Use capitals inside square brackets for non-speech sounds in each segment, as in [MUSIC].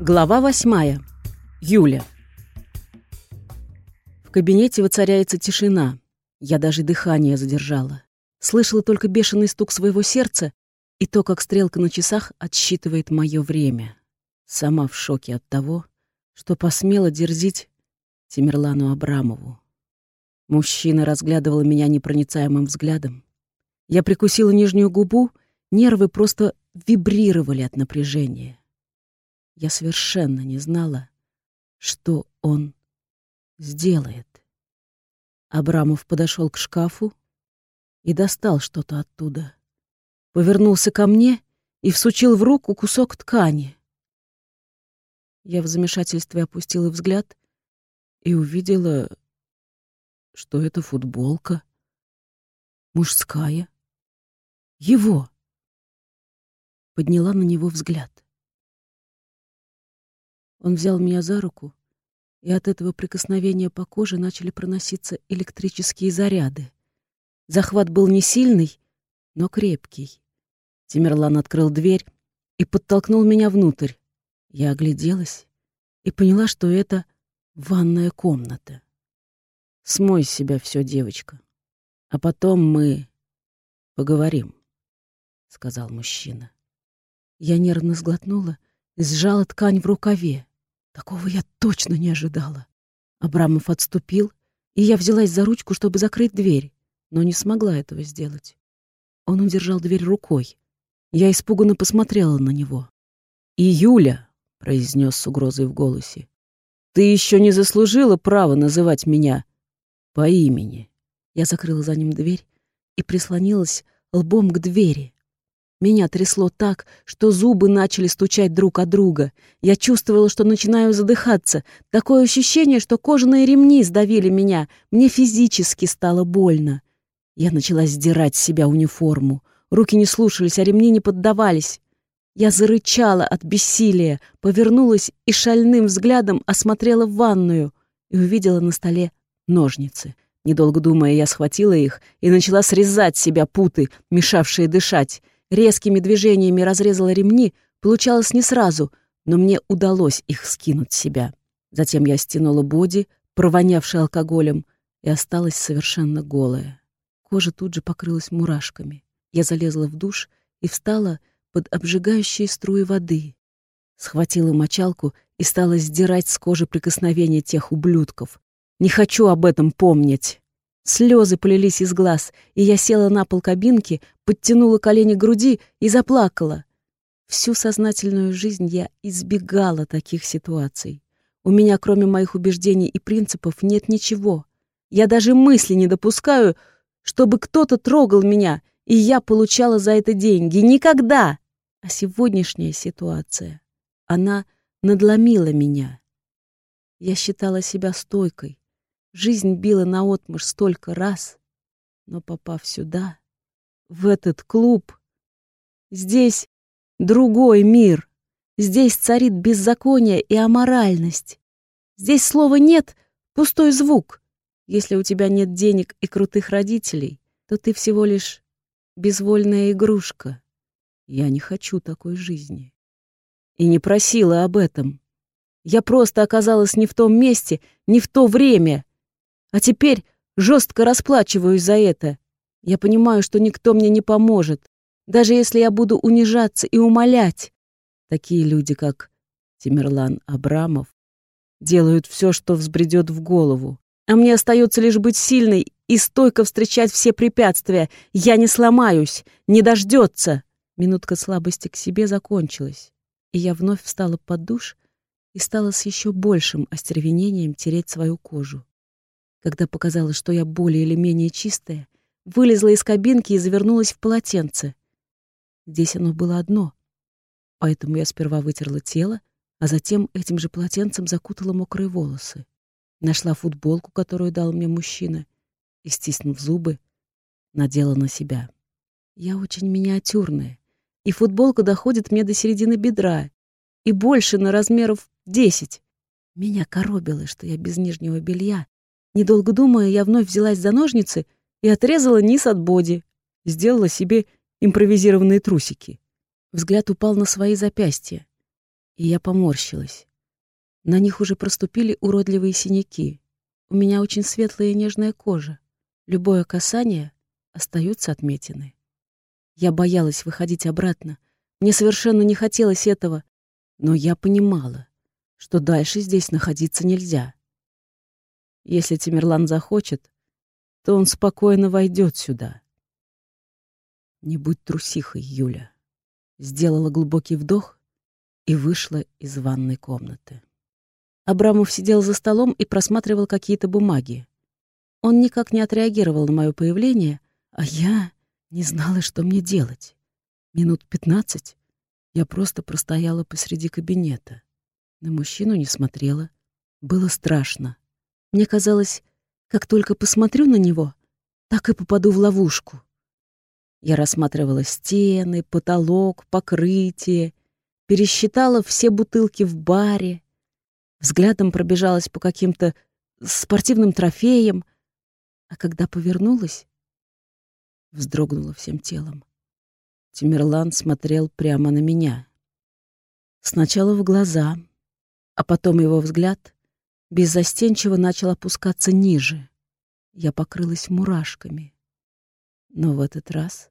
Глава восьмая. Юля. В кабинете воцаряется тишина. Я даже дыхание задержала. Слышала только бешеный стук своего сердца и то, как стрелка на часах отсчитывает мое время. Сама в шоке от того, что посмела дерзить Тимирлану Абрамову. Мужчина разглядывал меня непроницаемым взглядом. Я прикусила нижнюю губу, нервы просто вибрировали от напряжения. Я совершенно не знала, что он сделает. Абрамов подошел к шкафу и достал что-то оттуда. Повернулся ко мне и всучил в руку кусок ткани. Я в замешательстве опустила взгляд и увидела, что это футболка мужская. Его. Подняла на него взгляд. Он взял меня за руку, и от этого прикосновения по коже начали проноситься электрические заряды. Захват был не сильный, но крепкий. Тимерлан открыл дверь и подтолкнул меня внутрь. Я огляделась и поняла, что это ванная комната. Смой с себя все, девочка. А потом мы поговорим, — сказал мужчина. Я нервно сглотнула и сжала ткань в рукаве. Такого я точно не ожидала. Абрамов отступил, и я взялась за ручку, чтобы закрыть дверь, но не смогла этого сделать. Он удержал дверь рукой. Я испуганно посмотрела на него. «И Юля», — произнес с угрозой в голосе, — «ты еще не заслужила права называть меня по имени». Я закрыла за ним дверь и прислонилась лбом к двери. Меня трясло так, что зубы начали стучать друг от друга. Я чувствовала, что начинаю задыхаться. Такое ощущение, что кожаные ремни сдавили меня. Мне физически стало больно. Я начала сдирать с себя униформу. Руки не слушались, а ремни не поддавались. Я зарычала от бессилия, повернулась и шальным взглядом осмотрела ванную и увидела на столе ножницы. Недолго думая, я схватила их и начала срезать себя путы, мешавшие дышать. Резкими движениями разрезала ремни, получалось не сразу, но мне удалось их скинуть с себя. Затем я стянула боди, провонявший алкоголем, и осталась совершенно голая. Кожа тут же покрылась мурашками. Я залезла в душ и встала под обжигающие струи воды. Схватила мочалку и стала сдирать с кожи прикосновения тех ублюдков. Не хочу об этом помнить. Слезы полились из глаз, и я села на пол кабинки, подтянула колени к груди и заплакала. Всю сознательную жизнь я избегала таких ситуаций. У меня, кроме моих убеждений и принципов, нет ничего. Я даже мысли не допускаю, чтобы кто-то трогал меня, и я получала за это деньги. Никогда! А сегодняшняя ситуация, она надломила меня. Я считала себя стойкой, Жизнь била наотмашь столько раз, но попав сюда, в этот клуб, здесь другой мир. Здесь царит беззаконие и аморальность. Здесь слова «нет» — пустой звук. Если у тебя нет денег и крутых родителей, то ты всего лишь безвольная игрушка. Я не хочу такой жизни. И не просила об этом. Я просто оказалась не в том месте, не в то время. А теперь жестко расплачиваюсь за это. Я понимаю, что никто мне не поможет, даже если я буду унижаться и умолять. Такие люди, как Тимерлан Абрамов, делают все, что взбредет в голову. А мне остается лишь быть сильной и стойко встречать все препятствия. Я не сломаюсь, не дождется. Минутка слабости к себе закончилась, и я вновь встала под душ и стала с еще большим остервенением тереть свою кожу. Когда показалось, что я более или менее чистая, вылезла из кабинки и завернулась в полотенце. Здесь оно было одно, поэтому я сперва вытерла тело, а затем этим же полотенцем закутала мокрые волосы. Нашла футболку, которую дал мне мужчина, и, стиснув зубы, надела на себя. Я очень миниатюрная, и футболка доходит мне до середины бедра, и больше на размеров десять. Меня коробило, что я без нижнего белья, Недолго думая, я вновь взялась за ножницы и отрезала низ от боди. Сделала себе импровизированные трусики. Взгляд упал на свои запястья. И я поморщилась. На них уже проступили уродливые синяки. У меня очень светлая и нежная кожа. Любое касание — остаются отметины. Я боялась выходить обратно. Мне совершенно не хотелось этого, но я понимала, что дальше здесь находиться нельзя. Если Тимирлан захочет, то он спокойно войдет сюда. Не будь трусихой, Юля. Сделала глубокий вдох и вышла из ванной комнаты. Абрамов сидел за столом и просматривал какие-то бумаги. Он никак не отреагировал на мое появление, а я не знала, что мне делать. Минут пятнадцать я просто простояла посреди кабинета. На мужчину не смотрела. Было страшно. Мне казалось, как только посмотрю на него, так и попаду в ловушку. Я рассматривала стены, потолок, покрытие, пересчитала все бутылки в баре, взглядом пробежалась по каким-то спортивным трофеям, а когда повернулась, вздрогнула всем телом. Тимирлан смотрел прямо на меня. Сначала в глаза, а потом его взгляд беззастенчиво начал опускаться ниже. Я покрылась мурашками. Но в этот раз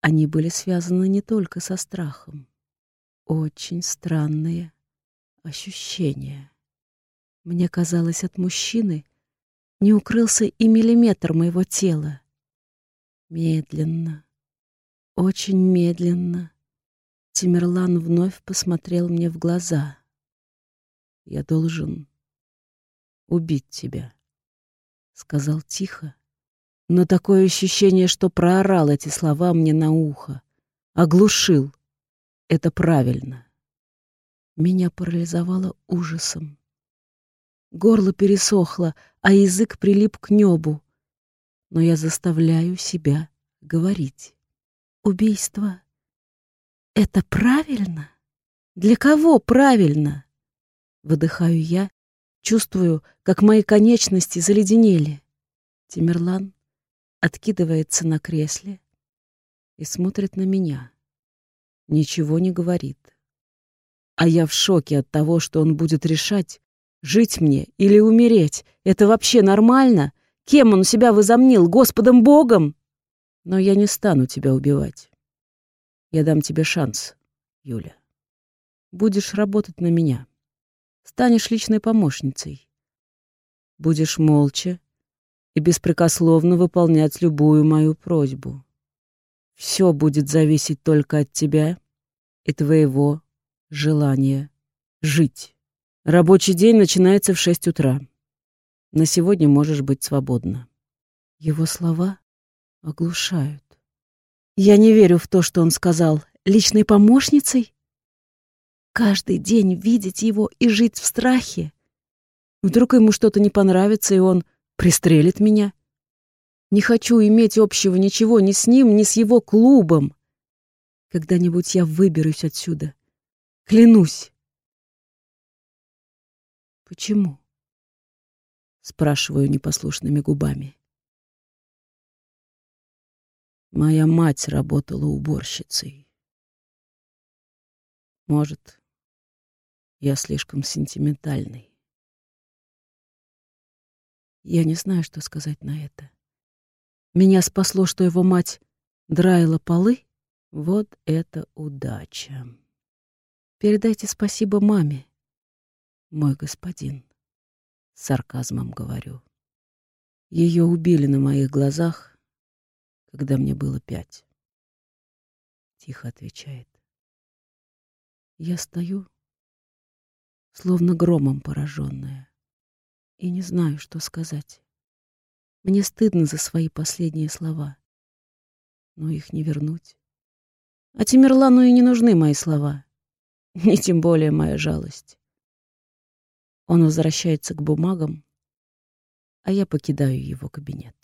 они были связаны не только со страхом. Очень странные ощущения. Мне казалось, от мужчины не укрылся и миллиметр моего тела. Медленно, очень медленно Тимерлан вновь посмотрел мне в глаза. «Я должен убить тебя», — сказал тихо, но такое ощущение, что проорал эти слова мне на ухо, оглушил. Это правильно. Меня парализовало ужасом. Горло пересохло, а язык прилип к небу. Но я заставляю себя говорить. Убийство — это правильно? Для кого правильно? Выдыхаю я, чувствую, как мои конечности заледенели. Тимерлан откидывается на кресле и смотрит на меня. Ничего не говорит. А я в шоке от того, что он будет решать, жить мне или умереть. Это вообще нормально? Кем он себя возомнил? Господом Богом? Но я не стану тебя убивать. Я дам тебе шанс, Юля. Будешь работать на меня. Станешь личной помощницей. Будешь молча и беспрекословно выполнять любую мою просьбу. Все будет зависеть только от тебя и твоего желания жить. Рабочий день начинается в шесть утра. На сегодня можешь быть свободна. Его слова оглушают. Я не верю в то, что он сказал. Личной помощницей? Каждый день видеть его и жить в страхе. Вдруг ему что-то не понравится, и он Пристрелит меня. Не хочу иметь общего ничего ни с ним, ни с его клубом. Когда-нибудь я выберусь отсюда. Клянусь. Почему? Спрашиваю непослушными губами. Моя мать работала уборщицей. Может, я слишком сентиментальный. Я не знаю, что сказать на это. Меня спасло, что его мать драила полы. Вот это удача. Передайте спасибо маме, мой господин. С сарказмом говорю. Ее убили на моих глазах, когда мне было пять. Тихо отвечает. Я стою, словно громом пораженная и не знаю, что сказать. Мне стыдно за свои последние слова, но их не вернуть. А Тимирлану и не нужны мои слова, [LAUGHS] ни тем более моя жалость. Он возвращается к бумагам, а я покидаю его кабинет.